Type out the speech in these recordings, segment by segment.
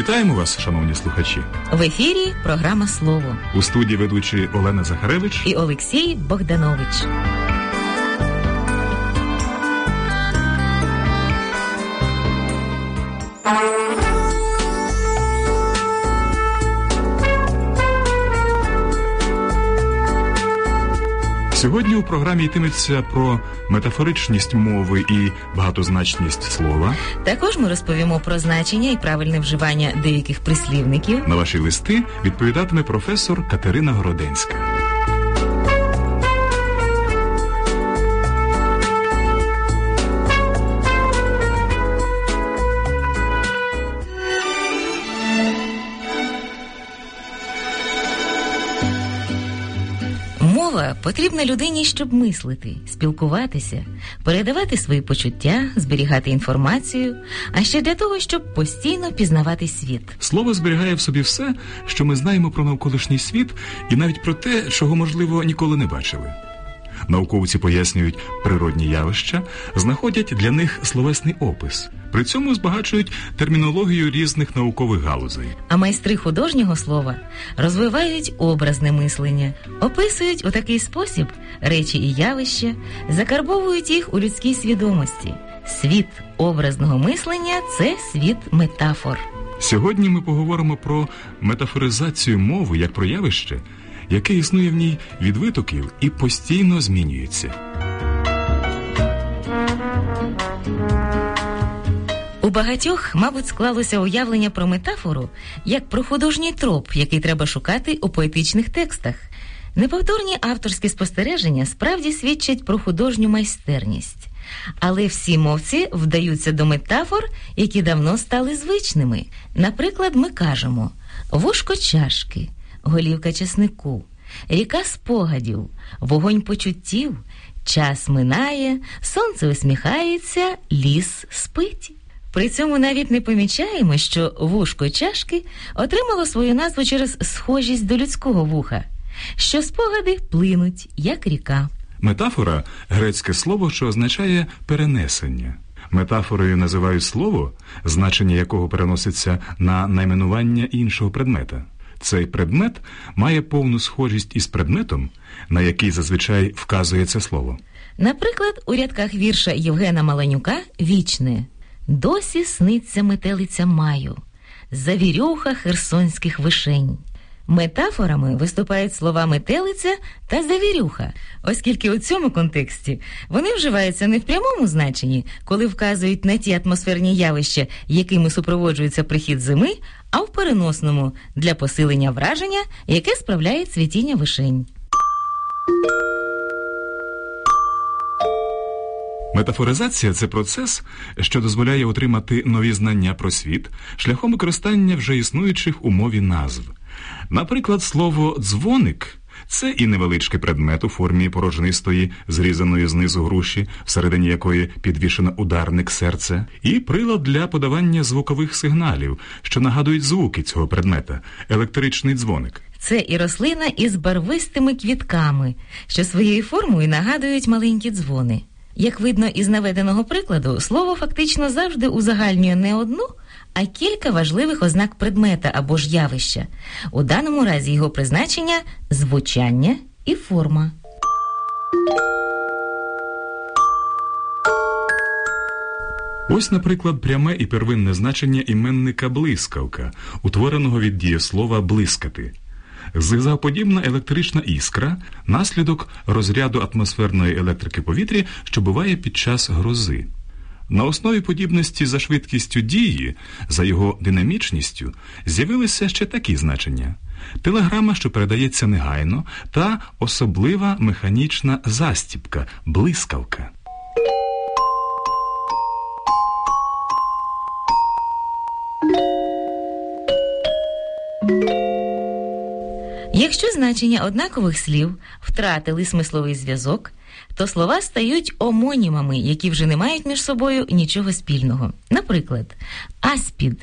Вітаємо вас, шановні слухачі. В ефірі програма Слово У студії ведучі Олена Захаревич і Олексій Богданович. Сьогодні у програмі йтиметься про метафоричність мови і багатозначність слова. Також ми розповімо про значення і правильне вживання деяких прислівників. На ваші листи відповідатиме професор Катерина Городенська. Потрібна людині, щоб мислити, спілкуватися, передавати свої почуття, зберігати інформацію, а ще для того, щоб постійно пізнавати світ. Слово зберігає в собі все, що ми знаємо про навколишній світ, і навіть про те, чого, можливо, ніколи не бачили. Науковці пояснюють природні явища, знаходять для них словесний опис, при цьому збагачують термінологію різних наукових галузей. А майстри художнього слова розвивають образне мислення, описують у такий спосіб речі і явища, закарбовують їх у людській свідомості. Світ образного мислення це світ метафор. Сьогодні ми поговоримо про метафоризацію мови як про явище, яке існує в ній від витоків і постійно змінюється. У багатьох, мабуть, склалося уявлення про метафору як про художній троп, який треба шукати у поетичних текстах. Неповторні авторські спостереження справді свідчать про художню майстерність. Але всі мовці вдаються до метафор, які давно стали звичними. Наприклад, ми кажемо вушко чашки, голівка чеснику, ріка спогадів, вогонь почуттів, час минає, сонце усміхається, ліс спить. При цьому навіть не помічаємо, що вушко чашки отримало свою назву через схожість до людського вуха, що спогади плинуть, як ріка. Метафора грецьке слово, що означає перенесення. Метафорою називають слово, значення якого переноситься на найменування іншого предмета. Цей предмет має повну схожість із предметом, на який зазвичай вказує це слово. Наприклад, у рядках вірша Євгена Маланюка вічне досі сниться метелиця маю, завірюха херсонських вишень. Метафорами виступають слова метелиця та завірюха, оскільки у цьому контексті вони вживаються не в прямому значенні, коли вказують на ті атмосферні явища, якими супроводжується прихід зими, а в переносному для посилення враження, яке справляє цвітіння вишень. Метафоризація це процес, що дозволяє отримати нові знання про світ шляхом використання вже існуючих у мові назв. Наприклад, слово дзвоник це і невеличкий предмет у формі порожнистої, зрізаної знизу груші, всередині якої підвішено ударник серця, і прилад для подавання звукових сигналів, що нагадують звуки цього предмета електричний дзвоник. Це і рослина із барвистими квітками, що своєю формою нагадують маленькі дзвони. Як видно із наведеного прикладу, слово фактично завжди узагальнює не одну, а кілька важливих ознак предмета або ж явища. У даному разі його призначення звучання і форма. Ось, наприклад, пряме і первинне значення іменника блискавка, утвореного від дієслова блискати. Зигзагподібна електрична іскра наслідок розряду атмосферної електрики повітря, що буває під час грози. На основі подібності за швидкістю дії, за його динамічністю, з'явилися ще такі значення: телеграма, що передається негайно, та особлива механічна застіпка, блискавка. Якщо значення однакових слів втратили смисловий зв'язок, то слова стають омонімами, які вже не мають між собою нічого спільного. Наприклад, аспід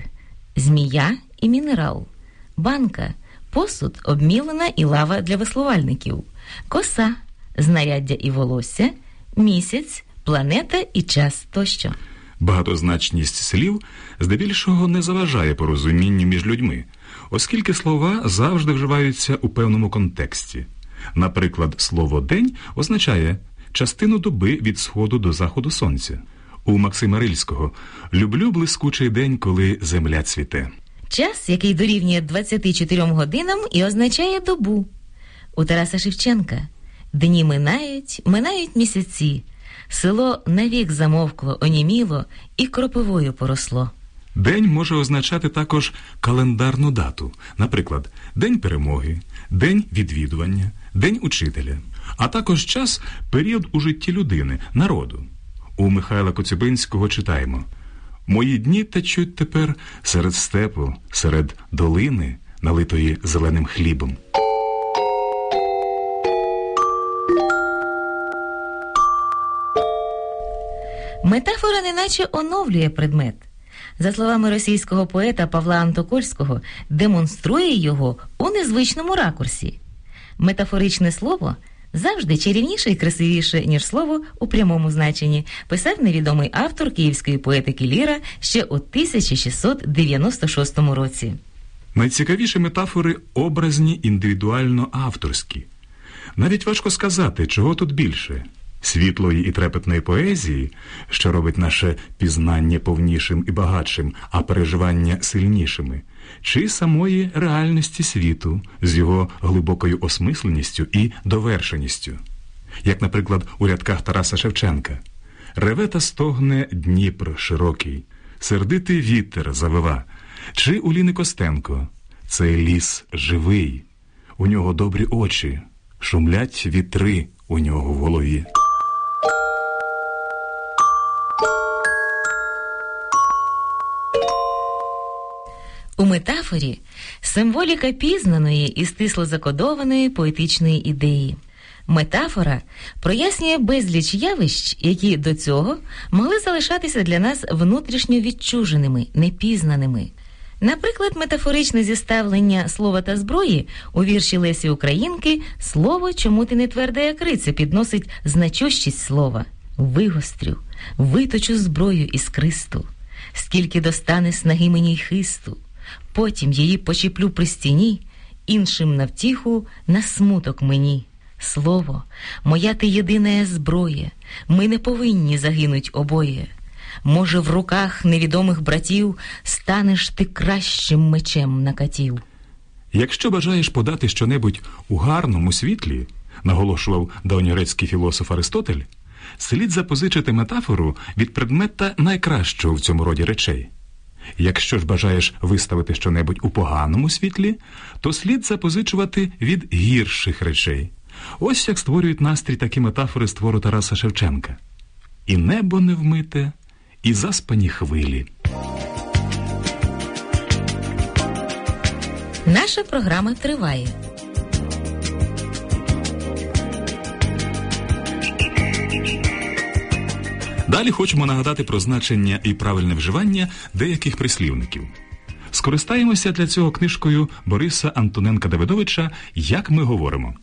змія і мінерал, банка, посуд, обмілена і лава для веслувальників, коса, знаряддя і волосся, місяць, планета і час тощо. Багатозначність слів здебільшого не заважає порозумінню між людьми, оскільки слова завжди вживаються у певному контексті. Наприклад, слово день означає частину доби від сходу до заходу сонця. У Максима Рильського люблю блискучий день, коли земля цвіте. Час, який дорівнює 24 годинам і означає добу. У Тараса Шевченка дні минають, минають місяці. Село навік замовкло, оніміло і кропивою поросло. День може означати також календарну дату, наприклад, День перемоги, День відвідування, День учителя, а також час період у житті людини, народу. У Михайла Коцюбинського читаємо Мої дні течуть тепер серед степу, серед долини, налитої зеленим хлібом. Метафора неначе оновлює предмет. За словами російського поета Павла Антокольського, демонструє його у незвичному ракурсі. Метафоричне слово завжди чарівніше і красивіше, ніж слово у прямому значенні, писав невідомий автор київської поетики Ліра ще у 1696 році. Найцікавіші метафори образні індивідуально авторські. Навіть важко сказати, чого тут більше світлої і трепетної поезії, що робить наше пізнання повнішим і багатшим, а переживання сильнішими, чи самої реальності світу з його глибокою осмисленістю і довершеністю, як, наприклад, у рядках Тараса Шевченка. Реве та стогне Дніпр широкий, сердитий вітер завива, чи у Ліни Костенко цей ліс живий, у нього добрі очі, шумлять вітри у нього в голові. У метафорі символіка пізнаної і стисло закодованої поетичної ідеї. Метафора прояснює безліч явищ, які до цього могли залишатися для нас внутрішньо відчуженими, непізнаними. Наприклад, метафоричне зіставлення слова та зброї у вірші Лесі Українки слово чому ти не тверде, як підносить значущість слова вигострю, виточу зброю із кристу, скільки достане снаги мені й хисту. Потім її почіплю при стіні, іншим на втіху, на смуток мені. Слово, моя ти єдина зброя, ми не повинні загинуть обоє. Може, в руках невідомих братів станеш ти кращим мечем на катів. Якщо бажаєш подати щонебудь у гарному світлі, наголошував давньогрецький філософ Аристотель, слід запозичити метафору від предмета найкращого в цьому роді речей. Якщо ж бажаєш виставити щонебудь у поганому світлі, то слід запозичувати від гірших речей. Ось як створюють настрій такі метафори з твору Тараса Шевченка. І небо не вмите, і заспані хвилі. Наша програма триває. Далі хочемо нагадати про значення і правильне вживання деяких прислівників. Скористаємося для цього книжкою Бориса Антоненка Давидовича Як ми говоримо.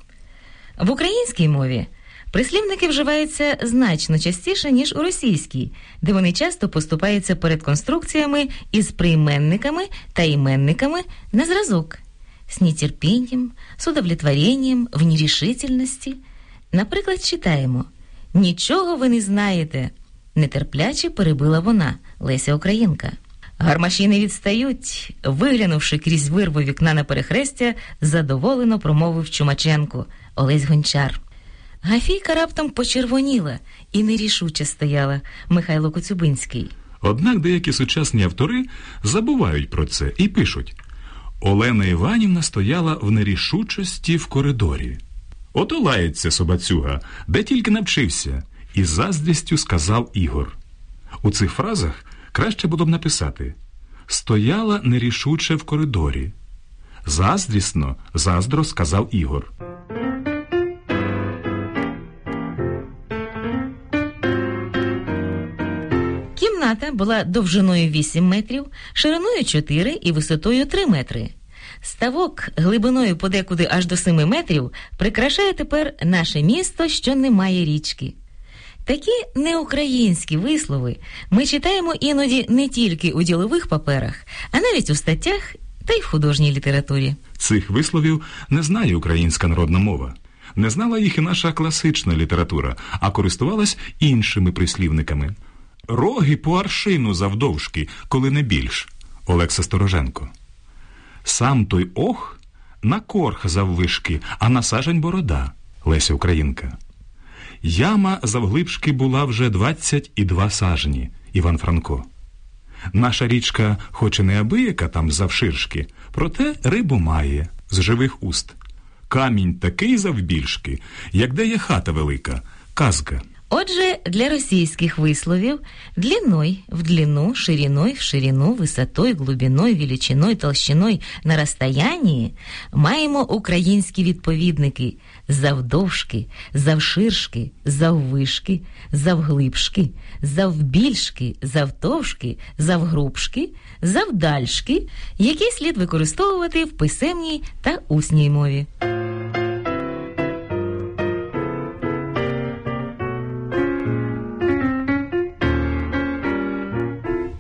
В українській мові прислівники вживаються значно частіше, ніж у російській, де вони часто поступаються перед конструкціями із прийменниками та іменниками на зразок, з нетерпінням, з удовлетворенням, в нерішительності. Наприклад, читаємо Нічого ви не знаєте нетерпляче перебила вона, Леся Українка. Гармаші не відстають, виглянувши крізь вирву вікна на перехрестя, задоволено промовив Чумаченко Олесь Гончар. Гафійка раптом почервоніла і нерішуче стояла Михайло Коцюбинський. Однак деякі сучасні автори забувають про це і пишуть Олена Іванівна стояла в нерішучості в коридорі. Ото лається собацюга, де тільки навчився і заздрістю сказав Ігор. У цих фразах краще було б написати Стояла нерішуче в коридорі. Заздрісно, заздро сказав Ігор. Кімната була довжиною 8 метрів, шириною 4 і висотою 3 метри. Ставок глибиною подекуди аж до 7 метрів прикрашає тепер наше місто, що не має річки. Такі неукраїнські вислови ми читаємо іноді не тільки у ділових паперах, а навіть у статтях та й в художній літературі. Цих висловів не знає українська народна мова. Не знала їх і наша класична література, а користувалась іншими прислівниками. Роги по аршину завдовжки, коли не більш. Олекса Стороженко. Сам той ох на корх заввишки, а на сажень борода. Леся Українка. Яма завглибшки була вже двадцять і два сажні. Іван Франко. Наша річка, хоч і не абияка там завширшки, проте рибу має з живих уст. Камінь такий завбільшки, як де є хата велика, казка. Отже, для російських висловів длиной в длину, шириной в ширину, висотой, глубиной, величиной, толщиной на розстоянні маємо українські відповідники завдовжки, завширшки, заввишки, завглибшки, завбільшки, завтовшки, завгрубшки, завдальшки, які слід використовувати в писемній та усній мові.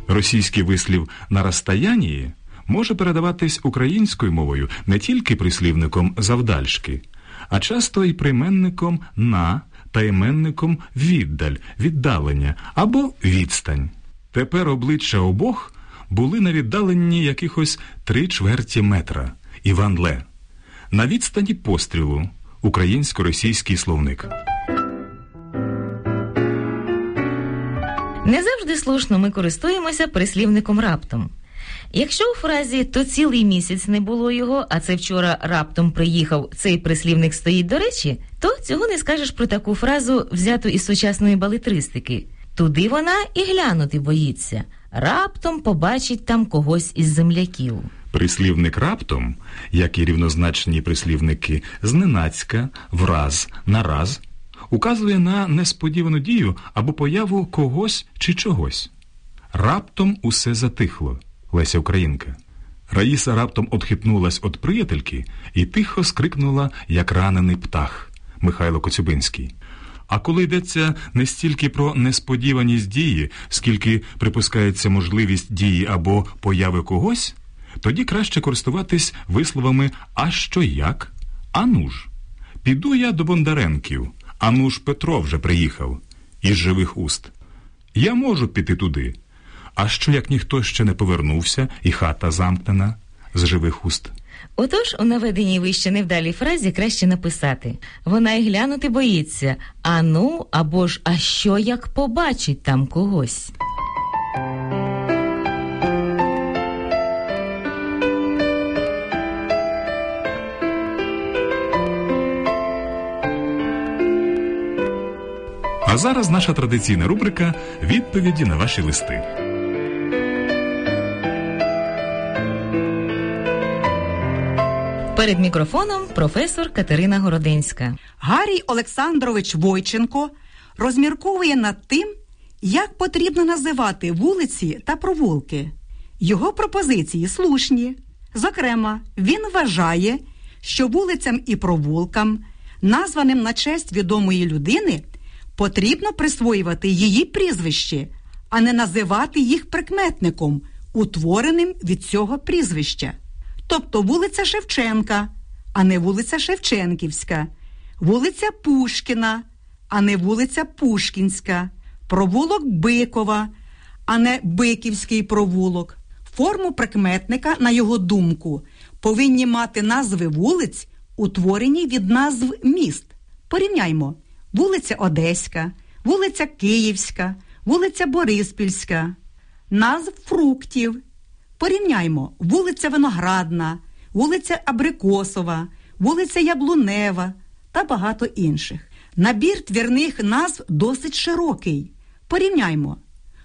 Російський вислів на розстоянні може передаватись українською мовою не тільки прислівником завдальшки, а часто й прийменником на та іменником віддаль, віддалення або відстань. Тепер обличчя обох були на віддаленні якихось три чверті метра. Іван Ле. На відстані пострілу. Українсько-російський словник. Не завжди слушно ми користуємося прислівником раптом. Якщо у фразі то цілий місяць не було його, а це вчора раптом приїхав, цей прислівник стоїть до речі, то цього не скажеш про таку фразу, взяту із сучасної балетристики. Туди вона і глянути боїться, раптом побачить там когось із земляків. Прислівник раптом, як і рівнозначні прислівники зненацька, враз, нараз, указує на несподівану дію або появу когось чи чогось. Раптом усе затихло. Леся Українка. Раїса раптом отхитнулась від приятельки і тихо скрикнула, як ранений птах Михайло Коцюбинський. А коли йдеться не стільки про несподіваність дії, скільки припускається можливість дії або появи когось, тоді краще користуватись висловами а що як, а ну ж. Піду я до Бондаренків, а ну ж Петро вже приїхав із живих уст. Я можу піти туди. А що як ніхто ще не повернувся, і хата замкнена з живих уст? Отож, у наведеній вище невдалій фразі краще написати вона й глянути боїться, а ну або ж а що як побачить там когось. А зараз наша традиційна рубрика Відповіді на ваші листи. Перед мікрофоном професор Катерина Городинська. Гарій Олександрович Войченко розмірковує над тим, як потрібно називати вулиці та провулки. Його пропозиції слушні. Зокрема, він вважає, що вулицям і провулкам, названим на честь відомої людини, потрібно присвоювати її прізвище, а не називати їх прикметником, утвореним від цього прізвища. Тобто вулиця Шевченка, а не вулиця Шевченківська, вулиця Пушкіна, а не вулиця Пушкінська, провулок Бикова, а не Биківський провулок. Форму прикметника, на його думку, повинні мати назви вулиць, утворені від назв міст. Порівняймо: вулиця Одеська, вулиця Київська, вулиця Бориспільська, назв фруктів. Порівняймо вулиця Виноградна, вулиця Абрикосова, вулиця Яблунева та багато інших. Набір твірних назв досить широкий. Порівняймо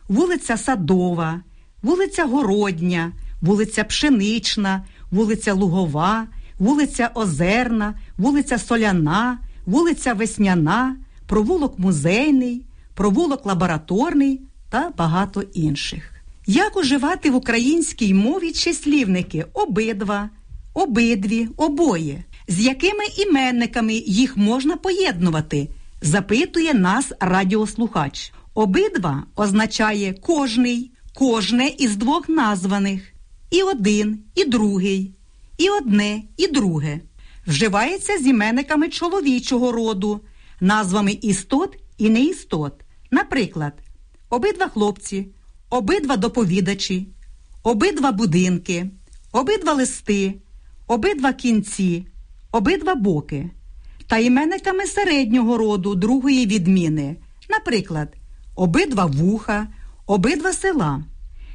вулиця Садова, вулиця Городня, вулиця Пшенична, вулиця Лугова, вулиця Озерна, вулиця Соляна, вулиця Весняна, провулок Музейний, провулок Лабораторний та багато інших. Як уживати в українській мові числівники обидва, обидві, обоє, з якими іменниками їх можна поєднувати, Запитує нас радіослухач. Обидва означає кожний, кожне із двох названих. І один, і другий, і одне, і друге. Вживається з іменниками чоловічого роду, назвами істот і неістот. Наприклад, обидва хлопці, обидва доповідачі, обидва будинки, обидва листи, обидва кінці, обидва боки. Та іменниками середнього роду другої відміни. Наприклад, обидва вуха, обидва села.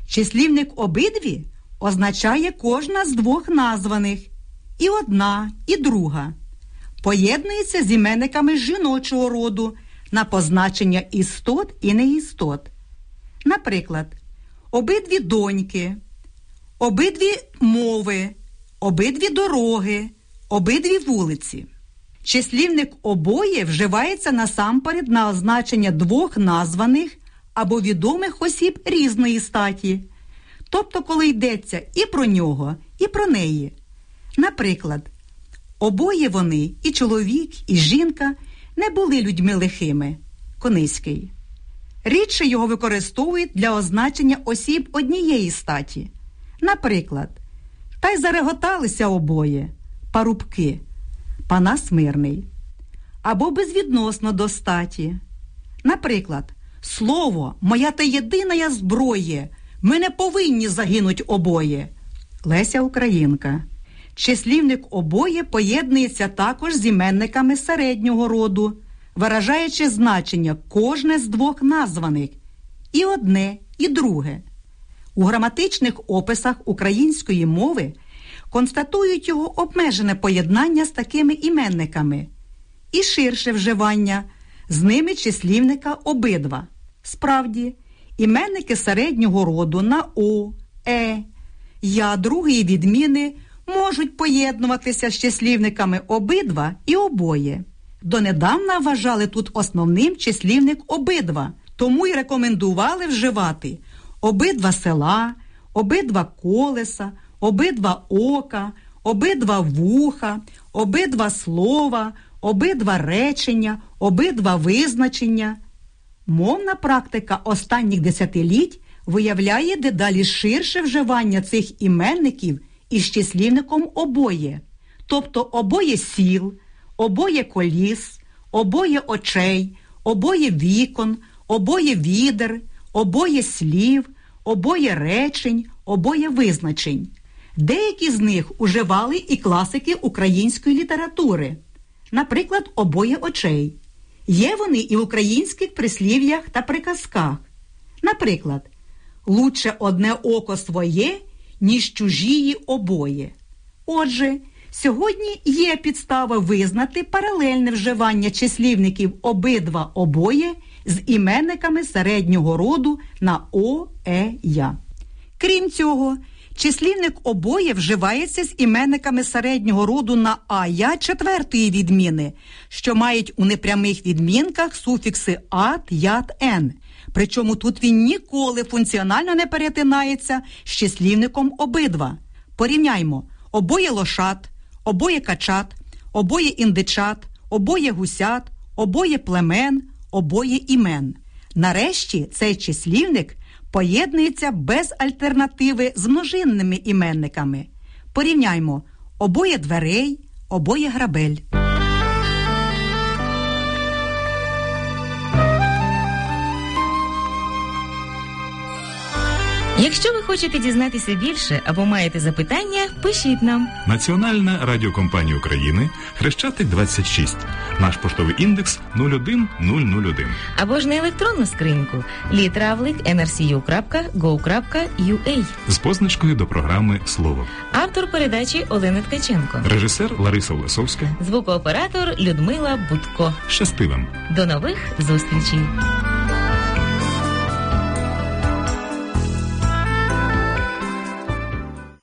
Числівник обидві означає кожна з двох названих і одна, і друга. Поєднується з іменниками жіночого роду на позначення істот і неістот. Наприклад, обидві доньки, обидві мови, обидві дороги, обидві вулиці. Числівник обоє вживається насамперед на означення двох названих або відомих осіб різної статі, тобто, коли йдеться і про нього, і про неї. Наприклад, обоє вони, і чоловік, і жінка, не були людьми лихими. Кониський. Рідше його використовують для означення осіб однієї статі. Наприклад, та й зареготалися обоє парубки, Панас Мирний. Або безвідносно до статі. Наприклад, слово моя та єдина зброя, ми не повинні загинуть обоє. Леся Українка. Числівник обоє поєднується також з іменниками середнього роду, виражаючи значення кожне з двох названих і одне, і друге. У граматичних описах української мови констатують його обмежене поєднання з такими іменниками і ширше вживання, з ними числівника обидва. Справді, іменники середнього роду на О, Е, Я другої відміни можуть поєднуватися з числівниками обидва і обоє. Донедавна вважали тут основним числівник обидва, тому й рекомендували вживати обидва села, обидва колеса, обидва ока, обидва вуха, обидва слова, обидва речення, обидва визначення. Мовна практика останніх десятиліть виявляє дедалі ширше вживання цих іменників із числівником обоє, тобто обоє сіл, обоє коліс, обоє очей, обоє вікон, обоє відер, обоє слів, обоє речень, обоє визначень. Деякі з них уживали і класики української літератури, наприклад, обоє очей. Є вони і в українських прислів'ях та приказках. Наприклад, лучше одне око своє, ніж чужії обоє. Отже, сьогодні є підстава визнати паралельне вживання числівників обидва обоє з іменниками середнього роду на О, Е, Я. Крім цього, числівник обоє вживається з іменниками середнього роду на а я четвертої відміни, що мають у непрямих відмінках суфікси ат, ят, ен. Причому тут він ніколи функціонально не перетинається з числівником обидва. Порівняймо обоє лошат, обоє качат, обоє індичат, обоє гусят, обоє племен, обоє імен. Нарешті цей числівник поєднується без альтернативи з множинними іменниками. Порівняймо обоє дверей, обоє грабель. Якщо ви хочете дізнатися більше або маєте запитання, пишіть нам. Національна радіокомпанія України Хрещатик 26. Наш поштовий індекс 01001. Або ж на електронну скриньку літравлик nrcu.go.ua З позначкою до програми Слово. Автор передачі Олена Ткаченко. Режисер Лариса Лисовська. Звукооператор Людмила Будко. Щасти вам! До нових зустрічей!